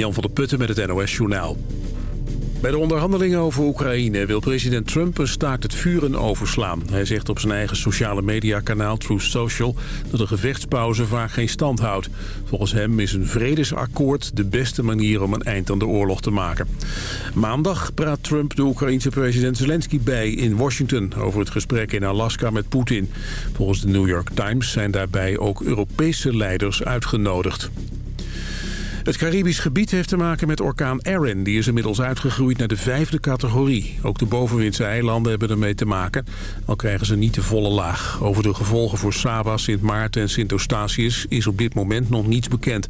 Jan van der Putten met het NOS Journaal. Bij de onderhandelingen over Oekraïne wil president Trump een staakt het vuren overslaan. Hij zegt op zijn eigen sociale mediakanaal Truth Social dat een gevechtspauze vaak geen stand houdt. Volgens hem is een vredesakkoord de beste manier om een eind aan de oorlog te maken. Maandag praat Trump de Oekraïense president Zelensky bij in Washington over het gesprek in Alaska met Poetin. Volgens de New York Times zijn daarbij ook Europese leiders uitgenodigd. Het Caribisch gebied heeft te maken met orkaan Erin. Die is inmiddels uitgegroeid naar de vijfde categorie. Ook de bovenwindse eilanden hebben ermee te maken. Al krijgen ze niet de volle laag. Over de gevolgen voor Saba, Sint Maarten en Sint Eustatius is op dit moment nog niets bekend.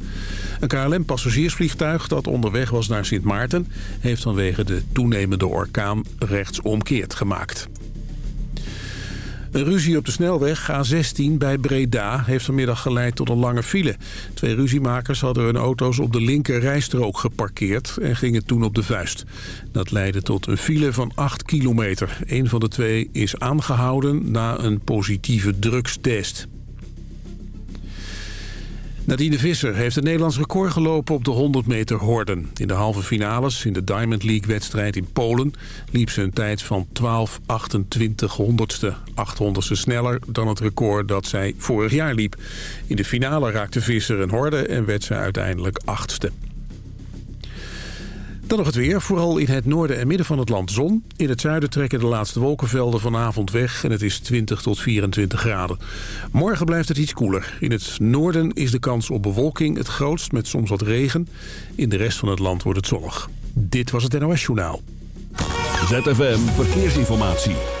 Een KLM-passagiersvliegtuig dat onderweg was naar Sint Maarten... heeft vanwege de toenemende orkaan rechtsomkeerd gemaakt. Een ruzie op de snelweg A16 bij Breda heeft vanmiddag geleid tot een lange file. Twee ruziemakers hadden hun auto's op de linker rijstrook geparkeerd en gingen toen op de vuist. Dat leidde tot een file van 8 kilometer. Een van de twee is aangehouden na een positieve drugstest. Nadine Visser heeft een Nederlands record gelopen op de 100 meter horden. In de halve finales in de Diamond League-wedstrijd in Polen... liep ze een tijd van 12,28 honderdste. 800ste sneller dan het record dat zij vorig jaar liep. In de finale raakte Visser een horde en werd ze uiteindelijk achtste. Dan nog het weer. Vooral in het noorden en midden van het land zon. In het zuiden trekken de laatste wolkenvelden vanavond weg... en het is 20 tot 24 graden. Morgen blijft het iets koeler. In het noorden is de kans op bewolking het grootst... met soms wat regen. In de rest van het land wordt het zonnig. Dit was het NOS Journaal. ZFM Verkeersinformatie.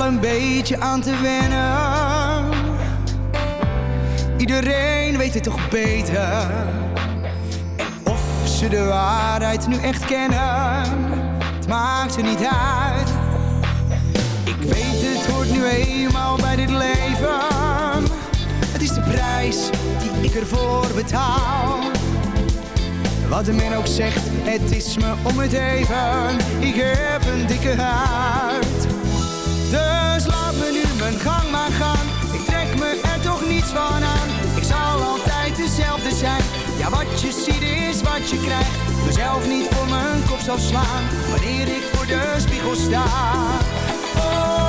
Al een beetje aan te wennen. Iedereen weet het toch beter. En of ze de waarheid nu echt kennen, het maakt er niet uit. Ik weet het hoort nu eenmaal bij dit leven. Het is de prijs die ik ervoor betaal. Wat de men ook zegt, het is me om het even. Ik heb een dikke huid. Dus laat me nu mijn gang maar gaan. Ik trek me er toch niets van aan. Ik zal altijd dezelfde zijn. Ja, wat je ziet is wat je krijgt. Mezelf niet voor mijn kop zal slaan. Wanneer ik voor de spiegel sta. Oh,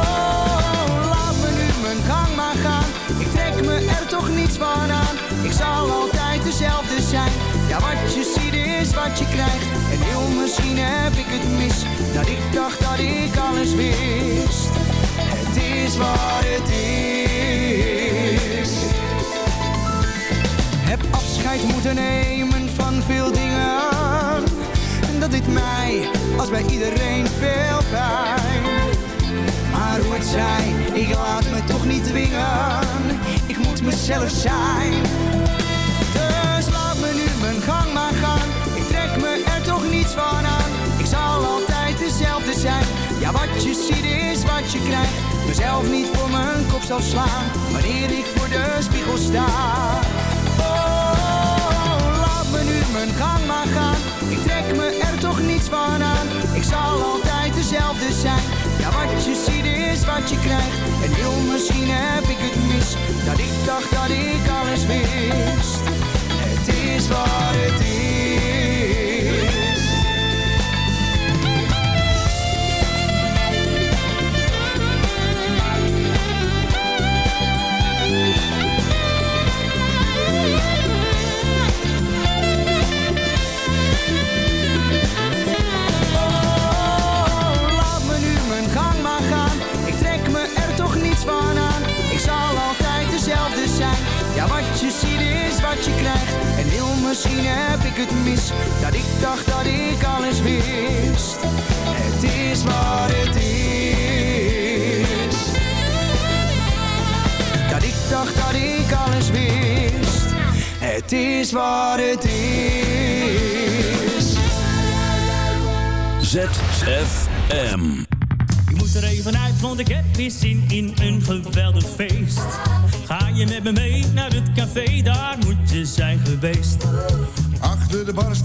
trek me er toch niets van aan. Ik zal altijd dezelfde zijn. Ja, wat je ziet is wat je krijgt. En heel misschien heb ik het mis. Dat ik dacht dat ik alles wist. Het is wat het is. Heb afscheid moeten nemen van veel dingen. En dat dit mij, als bij iedereen, veel pijn. Maar hoe het zij, ik laat me toch niet dwingen. Ik moet mezelf zijn. Dus laat me nu mijn gang maar gaan. Ik trek me er toch niets van aan. Ik zal altijd dezelfde zijn. Ja, wat je ziet is wat je krijgt. Mezelf niet voor mijn kop zal slaan. Wanneer ik voor de spiegel sta. Oh, laat me nu mijn gang maar gaan. Ik trek me er toch niets van aan. Ik zal altijd dezelfde zijn. Ja, wat je ziet is wat je krijgt. En heel misschien heb ik het mis. Dat ik dacht dat ik alles wist.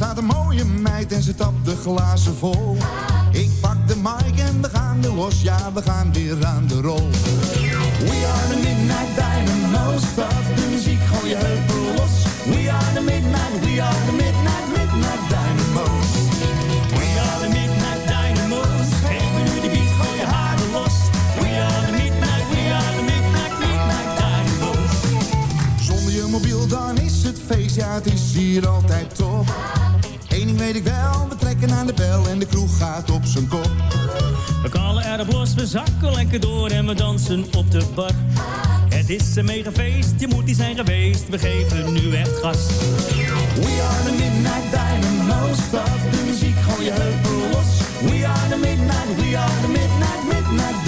staat een mooie meid en ze tapt de glazen vol. Ik pak de mic en we gaan weer los, ja, we gaan weer aan de rol. lekker door en we dansen op de bar. Het is een mega feest, je moet die zijn geweest, we geven nu echt gas. We are the Midnight dynamo's. de muziek, gooi je heupen los. We are the Midnight, we are the Midnight, Midnight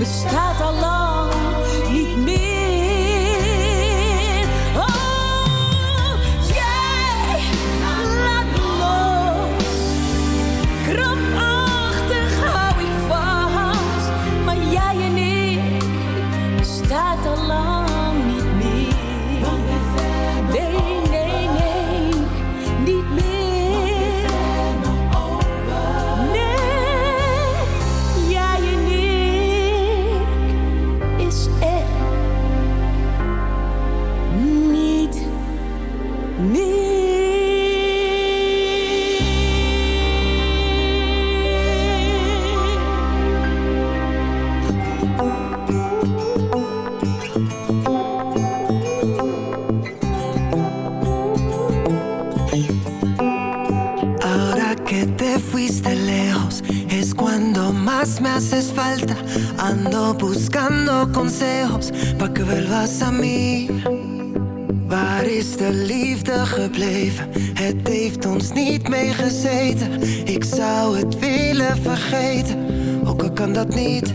bestaat al lang. Het heeft ons niet meegezeten. Ik zou het willen vergeten, ook al kan dat niet.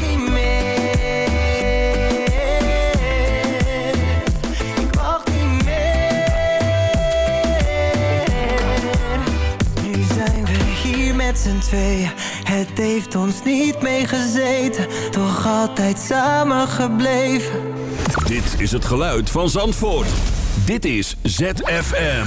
niet meer. Nu zijn we hier met z'n tweeën. Het heeft ons niet meegezeten, toch altijd samen gebleven. Dit is het geluid van Zandvoort. Dit is ZFM.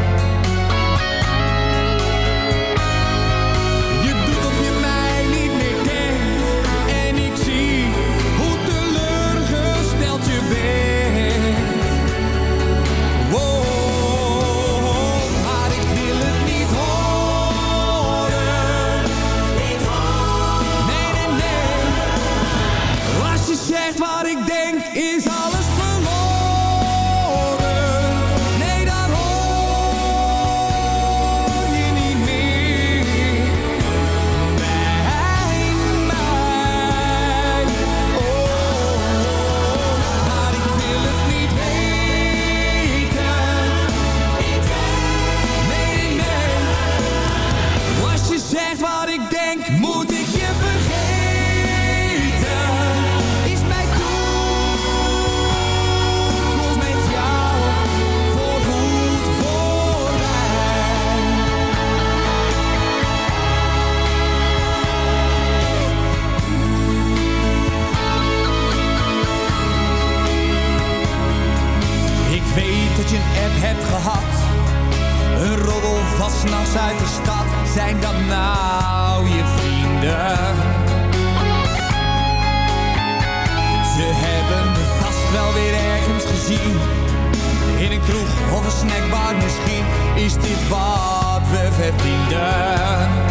s'nachts uit de stad. Zijn dat nou je vrienden? Ze hebben me vast wel weer ergens gezien. In een kroeg of een snackbar misschien. Is dit wat we verdienden?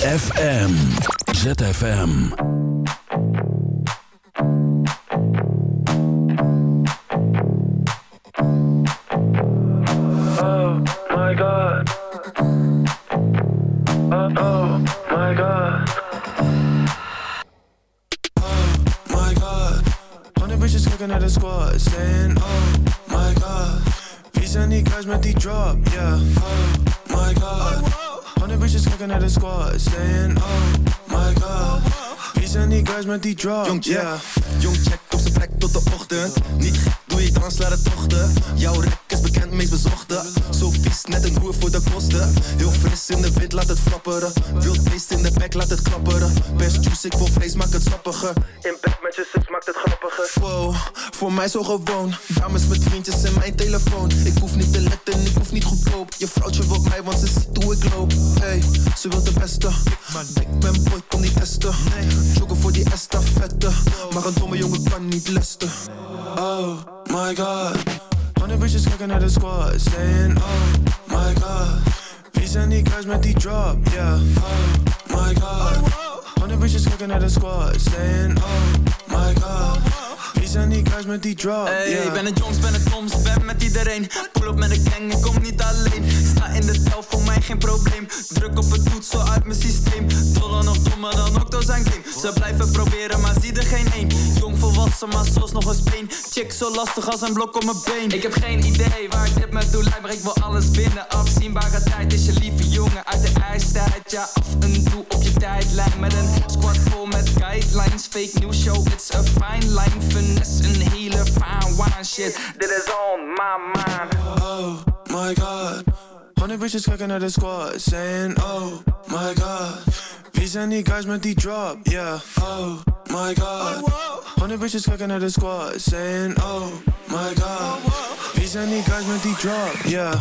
ZFM. ZFM. Met die? Jong check, yeah. jong check op zijn plek tot de ochtend. Niet gek, doe je dans, laat het tochten. Jouw rek is bekend, meest bezochte. Zo vies, net een hoer voor de kosten. Heel fris in de wind, laat het flapperen. Wild beest in de bek, laat het klapperen. Best juice, ik wil vlees, maak het sappiger. In voor mij zo gewoon. Dames met vriendjes en mijn telefoon. Ik hoef niet te letten, ik hoef niet goedkoop. Je vrouwtje wil mij, want ze ziet hoe ik loop. Hey, ze wil de beste. Ik ben boy, kom niet testen. Joggen voor die estafette. Maar een domme jongen kan niet lesten. Oh my god. Hundred bitches looking at the squad saying, Oh my god. Wie zijn die guys met die drop? Yeah. Oh my god. Hundred bitches looking at the squad saying, Oh my god. Zijn die guys met die drop? Hey, yeah. ik ben een Jones, ben een Toms, ben met iedereen. Pull op met een gang, ik kom niet alleen. Sta in de tel, voor mij geen probleem. Druk op het toetsel uit mijn systeem. Doller nog dommer dan Octo zijn game. Ze blijven proberen, maar zie er geen één. Jong volwassen, maar zoals nog een speen. Chick zo lastig als een blok op mijn been. Ik heb geen idee waar dit me toe leidt, maar ik wil alles binnen. Afzienbare tijd is je lieve jongen uit de ijstijd. Ja, af en toe op je tijdlijn met een squad vol met guidelines. Fake news show, it's a fine line. Finesse, een hele fine wine shit. Dit is on my mind. Oh my god. Hundred bitches looking at the squad saying, Oh my god. These die guys met die drop? Yeah. Oh my god. Hundred bitches looking at the squad saying, Oh my god. Zijn die guys met die drop? Yeah.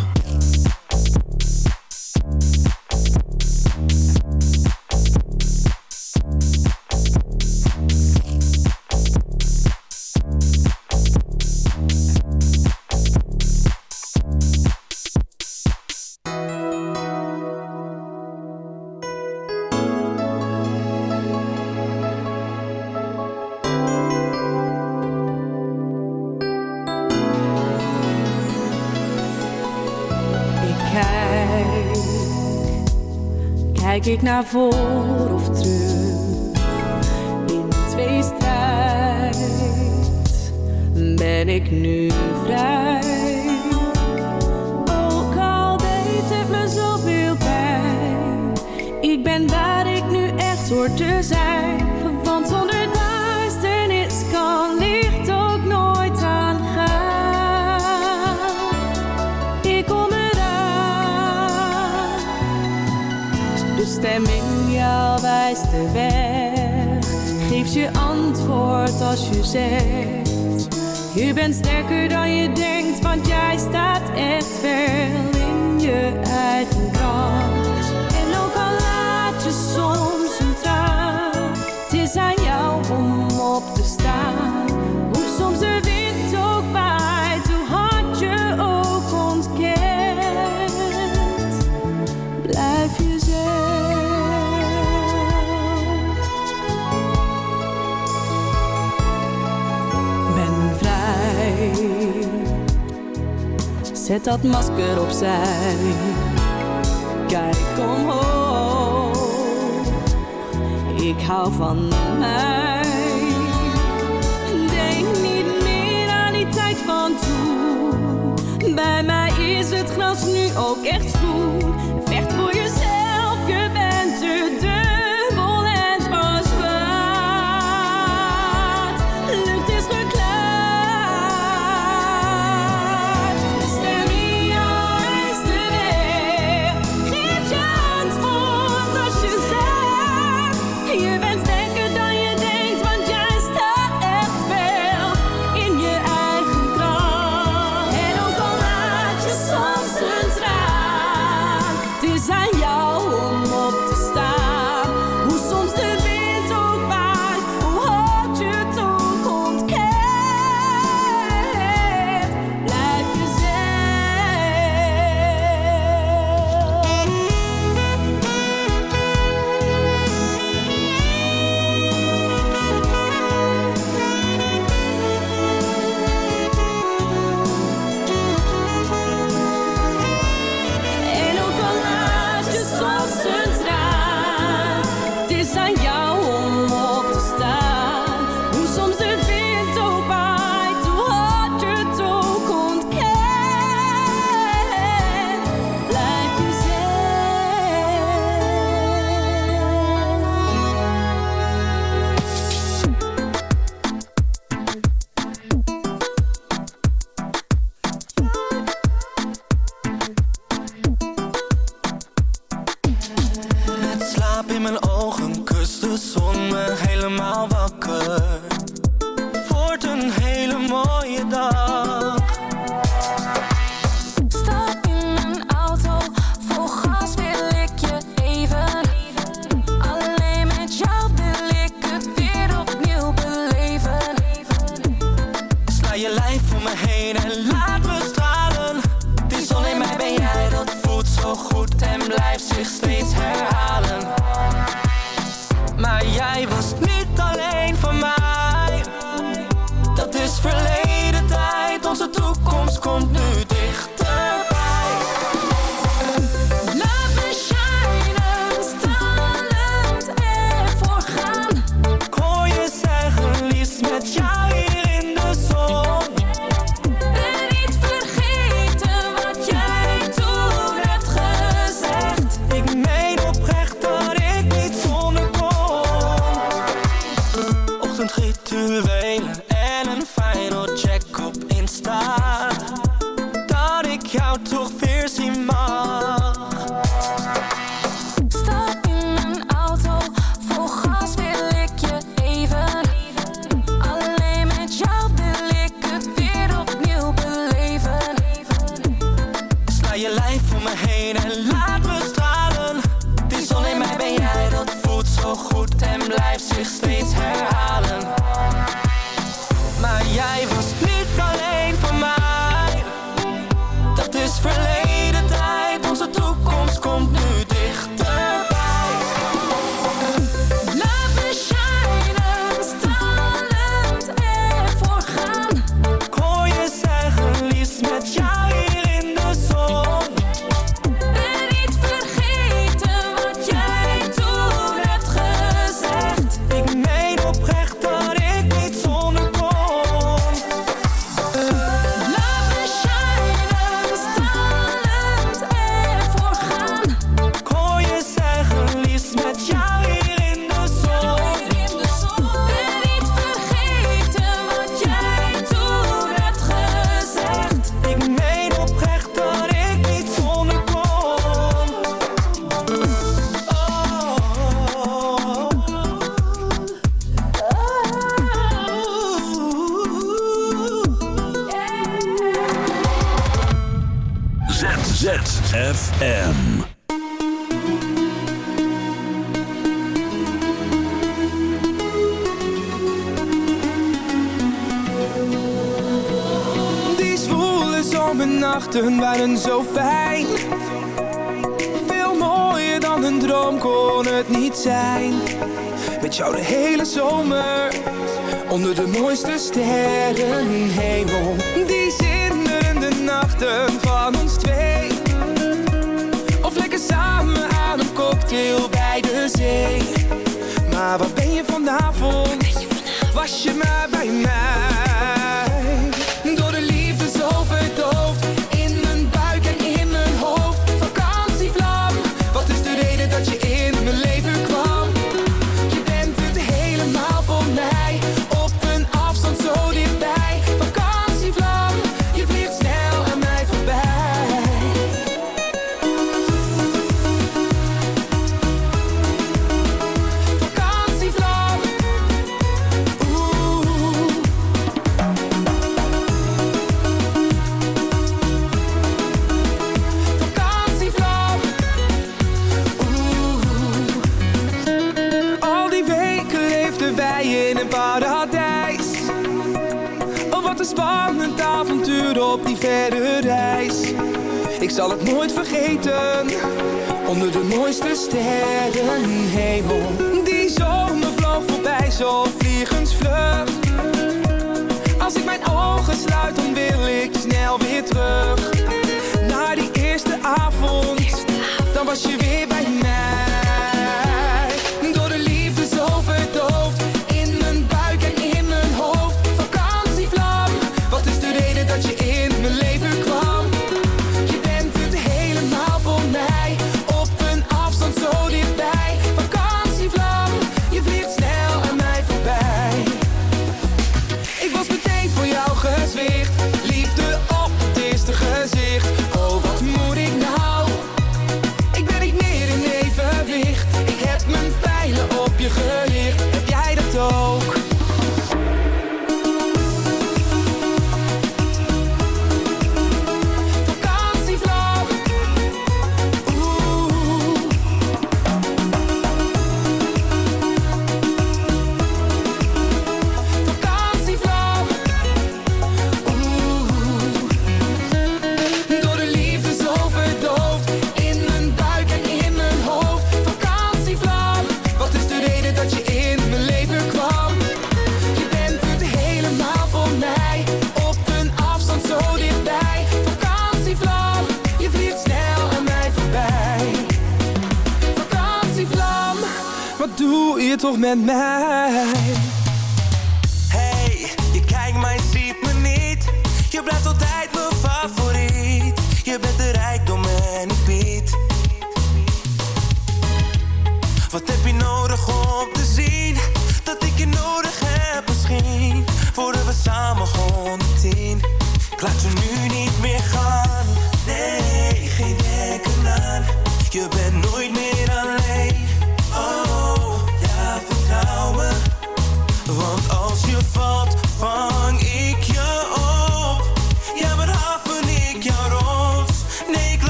Ik naar voor of terug. In twee strijd ben ik nu vrij. Ook al deed het me zoveel pijn, ik ben waar ik nu echt hoor te zijn. wijst weg. Geef je antwoord als je zegt. Je bent sterker dan je denkt, want jij staat echt wel in je eigen kracht. dat masker opzij. Kijk omhoog, ik hou van mij. Denk niet meer aan die tijd van toen. Bij mij is het gras nu ook echt zoet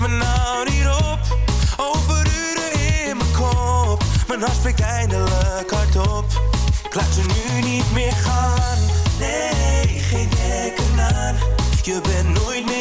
me nou niet op. Overuren in mijn kop. Mijn hart spreekt eindelijk hardop. Ik laat je nu niet meer gaan. Nee, geen dekken aan. Je bent nooit meer.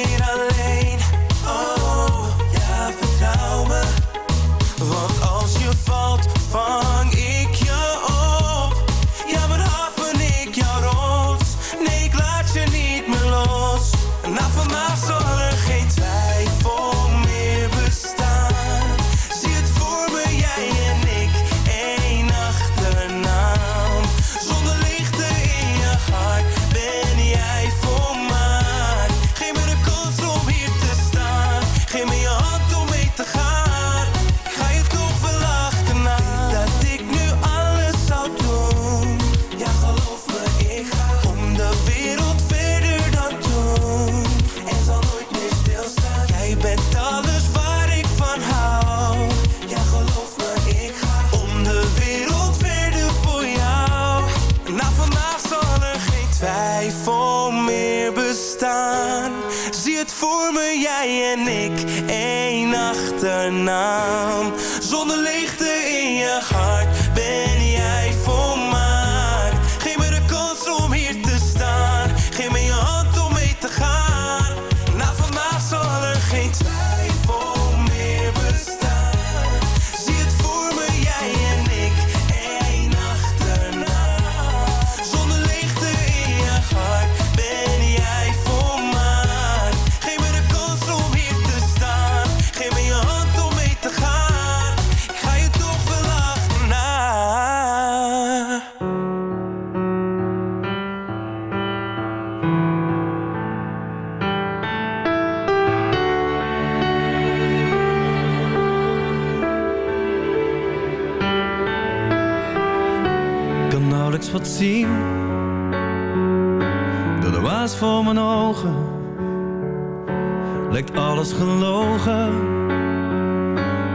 Gelogen.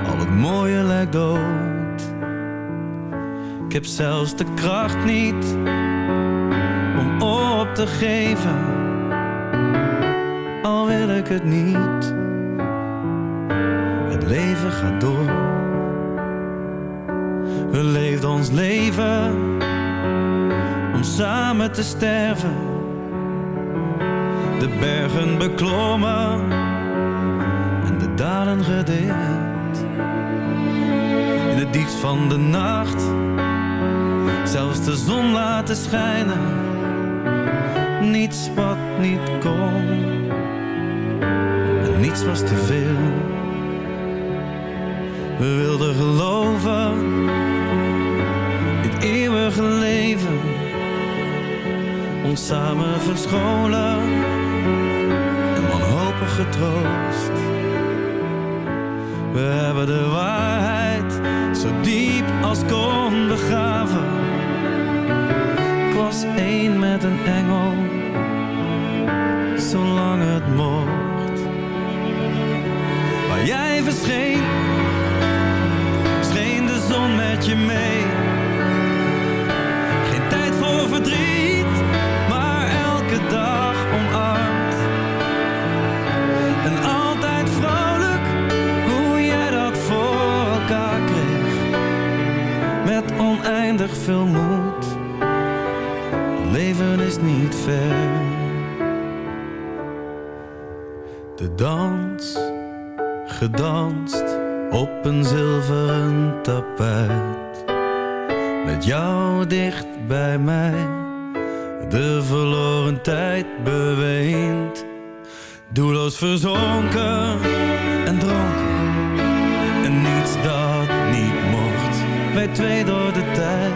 Al het mooie lijkt dood. Ik heb zelfs de kracht niet Om op te geven. Al wil ik het niet. Het leven gaat door. We leefden ons leven om samen te sterven. De bergen beklommen dalen gedeeld. In het diepst van de nacht zelfs de zon laten schijnen. Niets wat niet kon en niets was te veel. We wilden geloven het eeuwige leven ons samen verscholen en wanhopig getroost. We hebben de waarheid zo diep als kon begraven. Ik was één met een engel, zolang het mocht. Maar jij verscheen, scheen de zon met je mee. Geen tijd voor verdriet, veel moed, leven is niet ver. De dans, gedanst op een zilveren tapijt met jou dicht bij mij. De verloren tijd beweend. Doelloos verzonken en dronken. En niets dat niet mocht. Wij twee door de tijd,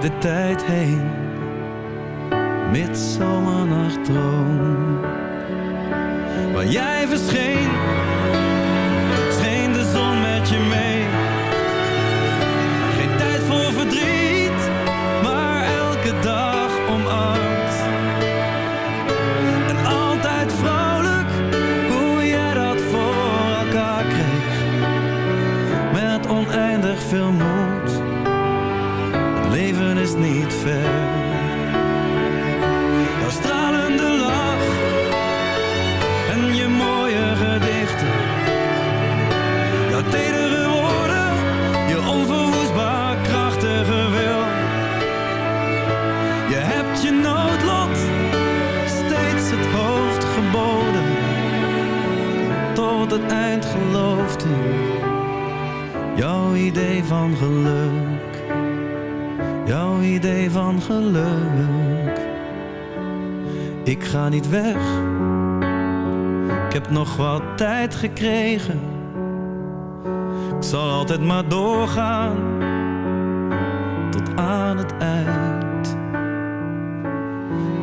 de tijd heen. Midzomernachtdroom. Waar jij verscheen, scheen de zon met je mee. Geen tijd voor verdriet, maar elke dag Tot het eind geloofde jouw idee van geluk. Jouw idee van geluk. Ik ga niet weg. Ik heb nog wat tijd gekregen. Ik zal altijd maar doorgaan. Tot aan het eind.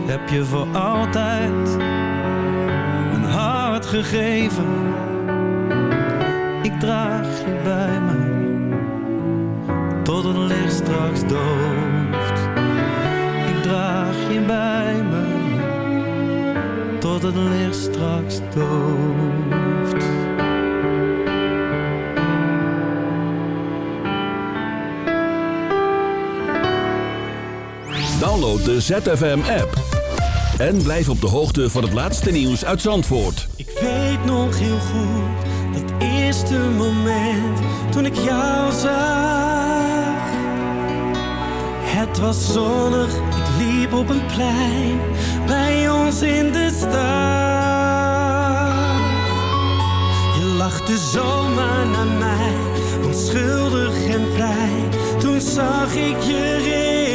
Ik heb je voor altijd gegeven. Ik draag je bij me. Tot het licht straks dooft. Ik draag je bij me tot het licht straks dooft. Download de ZFM app. En blijf op de hoogte van het laatste nieuws uit Zandvoort. Ik weet nog heel goed eerste moment toen ik jou zag. Het was zonnig, ik liep op een plein bij ons in de stad. Je lachte zomaar naar mij, onschuldig en vrij. Toen zag ik je ring.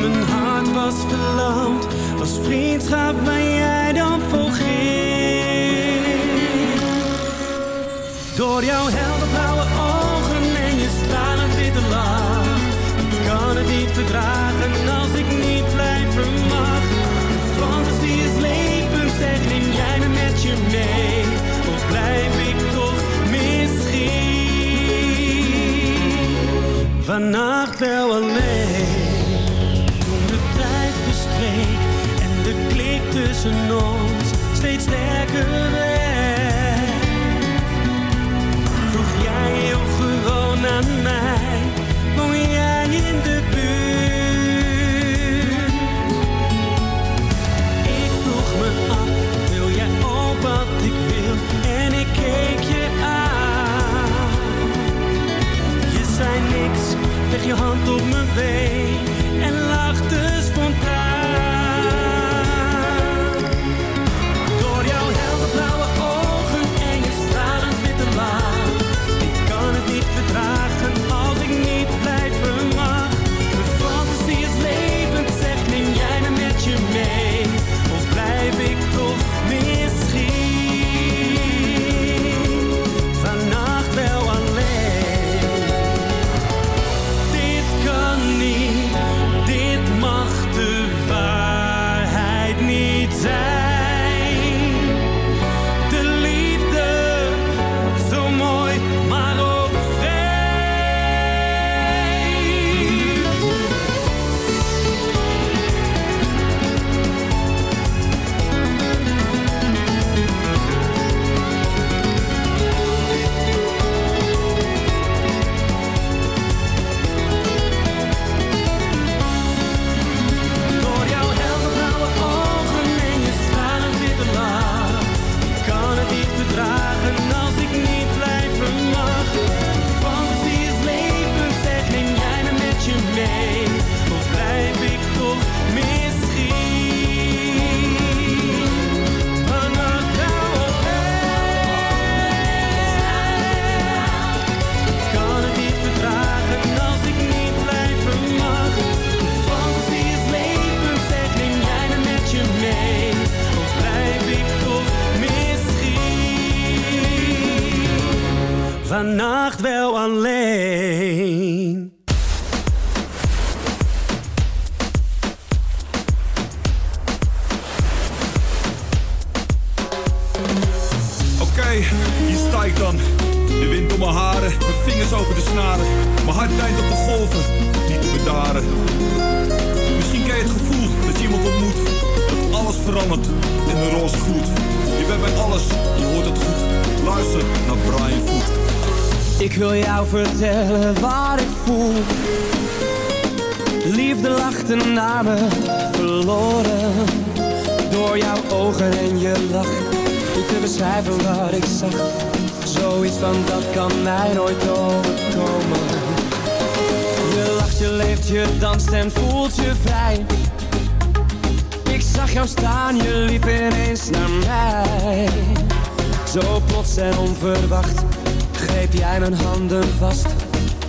Mijn hart was verlamd, was vriendschap waar jij dan Door jouw helderblauwe ogen en je stralend witte lach. Ik kan het niet verdragen als ik niet blijven mag. Fantasie is leven, zeg neem jij me met je mee. Of blijf ik toch misschien vannacht wel alleen. Toen de tijd verstreek en de klik tussen ons steeds sterker werd. Heel gewoon aan mij, woon jij in de buurt? Vannacht wel alleen. Oké, hier sta ik dan. De wind om mijn haren, mijn vingers over de snaren. Mijn hart deint op de golven, niet te bedaren. Misschien ken je het gevoel dat je iemand ontmoet. Dat alles verandert in een roze gloed. Je bent bij alles, je hoort het goed. Luister naar Brian Voet. Ik wil jou vertellen wat ik voel. Liefde lachte naar me, verloren. Door jouw ogen en je lach. Niet te beschrijven wat ik zag. Zoiets van dat kan mij nooit overkomen. Je lacht, je leeft, je danst en voelt je vrij. Ik zag jou staan, je liep ineens naar mij. Zo plots en onverwacht greep jij mijn handen vast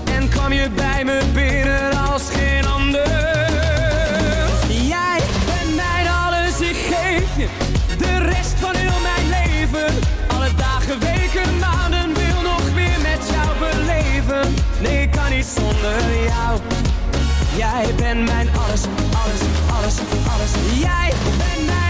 en kwam je bij me binnen als geen ander. Jij bent mijn alles, ik geef je de rest van heel mijn leven. Alle dagen, weken, maanden wil nog meer met jou beleven. Nee, ik kan niet zonder jou. Jij bent mijn alles, alles, alles, alles. Jij bent mijn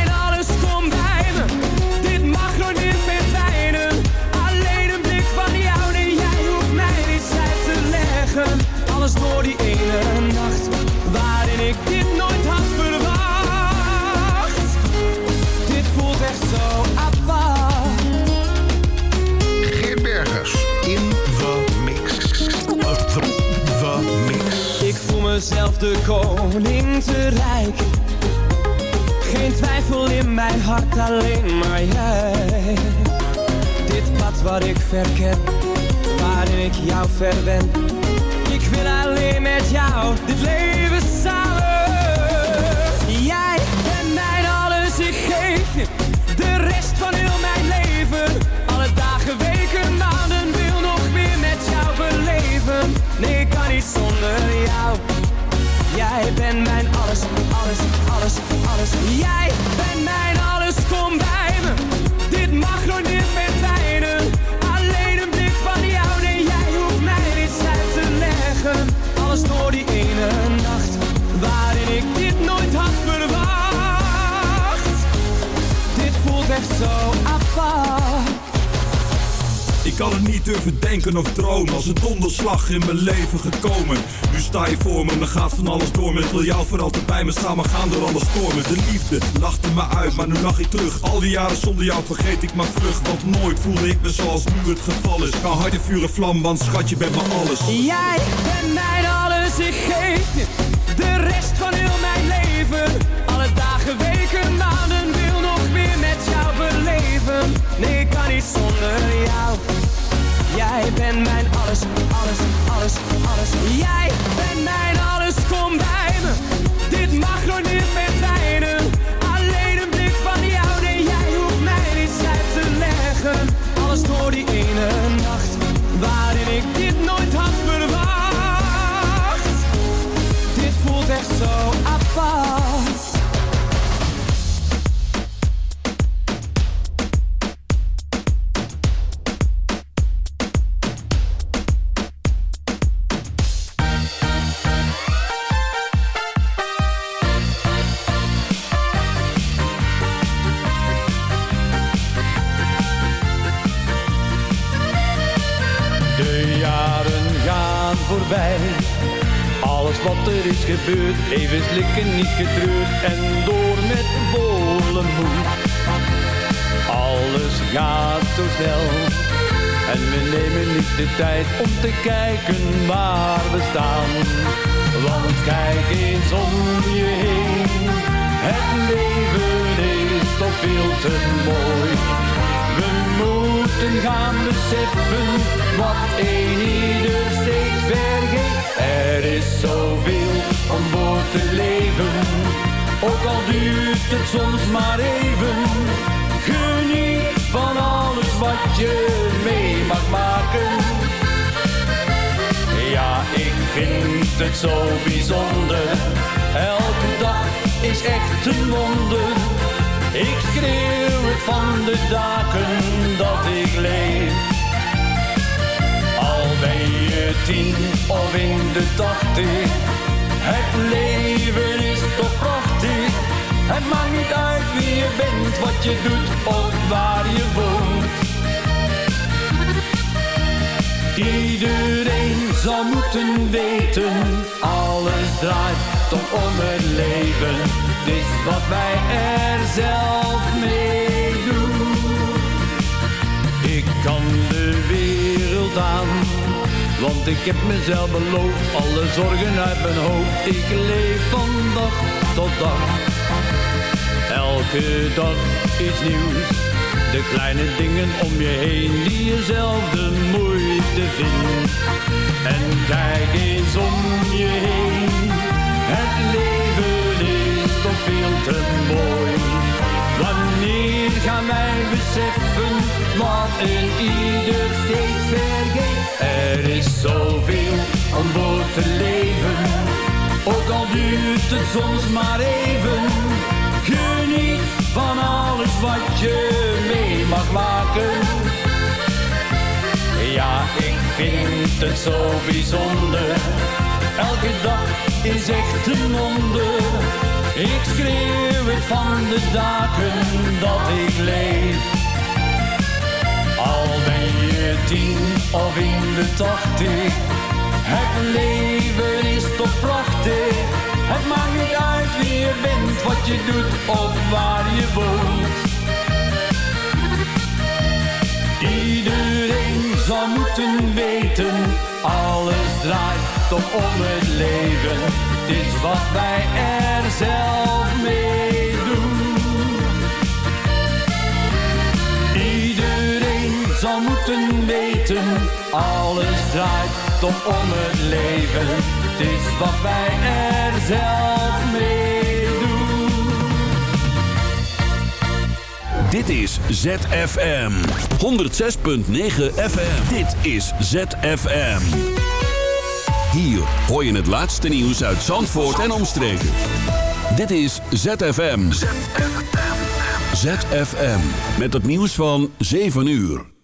mezelf de koning te rijk. Geen twijfel in mijn hart, alleen maar jij. Dit pad wat ik verken, waarin ik jou verwen. Ik wil alleen met jou dit leven samen. Jij bent mijn alles, ik geef je de rest van heel mijn leven. Alle dagen, weken, maanden, wil nog meer met jou beleven. Nee, ik kan niet zonder jou. Jij bent mijn alles, alles, alles, alles. Jij bent mijn alles, kom bij me. Dit mag nooit meer verdwijnen. Alleen een blik van jou, nee, jij hoeft mij niets uit te leggen. Alles door die ene nacht, waarin ik dit nooit had verwacht. Dit voelt echt zo apart. Kan het niet durven denken of dromen Als een donderslag in mijn leven gekomen Nu sta je voor me, dan gaat van alles door me Ik wil jou voor altijd bij me staan, gaan door alle stormen De liefde lachte me uit, maar nu lach ik terug Al die jaren zonder jou vergeet ik maar vlug Want nooit voelde ik me zoals nu het geval is Ga vuur en vlam, want schat je bent me alles Jij bent mijn alles, ik geef de rest van heel mijn leven. Alle dagen, weken, maanden, wil nog meer met jou beleven. Nee, ik kan niet zonder jou. Jij bent mijn alles, alles, alles, alles. Jij bent mijn alles, kom bij de tijd om te kijken waar we staan. Want kijk eens om je heen, het leven is toch veel te mooi. We moeten gaan beseffen wat een ieder steeds vergeet. Er is zoveel om voor te leven, ook al duurt het soms maar even. Geniet van alles wat je mee mag maken. Ja, ik vind het zo bijzonder. Elke dag is echt een wonder. Ik schreeuw het van de daken dat ik leef. Al ben je tien of in de tachtig, het leven is toch prachtig. Het maakt niet uit wie je bent, wat je doet of waar je woont. Iedereen zou moeten weten, alles draait toch om het leven. Het is wat wij er zelf mee doen. Ik kan de wereld aan, want ik heb mezelf beloofd. Alle zorgen uit mijn hoofd, ik leef van dag tot dag. Elke dag iets nieuws. De kleine dingen om je heen die je zelf de moeite vindt. En kijk eens om je heen. Het leven is toch veel te mooi. Wanneer gaan wij beseffen wat een ieder steeds vergeet? Er is zoveel om voor te leven. Ook al duurt het soms maar even. Geniet van alles wat je mee mag maken. Ja, ik vind het zo bijzonder. Elke dag is echt een wonder. Ik schreeuw het van de daken dat ik leef. Al ben je tien of in de tachtig. Het leven is toch prachtig. Het maakt niet uit wie je bent, wat je doet of waar je woont. Iedereen zal moeten weten, alles draait toch om het leven. Dit is wat wij er zelf mee doen. Iedereen zal moeten weten, alles draait toch om het leven het is wat wij er zelf mee doen. Dit is ZFM 106.9 FM. Dit is ZFM. Hier hoor je het laatste nieuws uit Zandvoort en omstreken. Dit is ZFM. ZFM. Met het nieuws van 7 uur.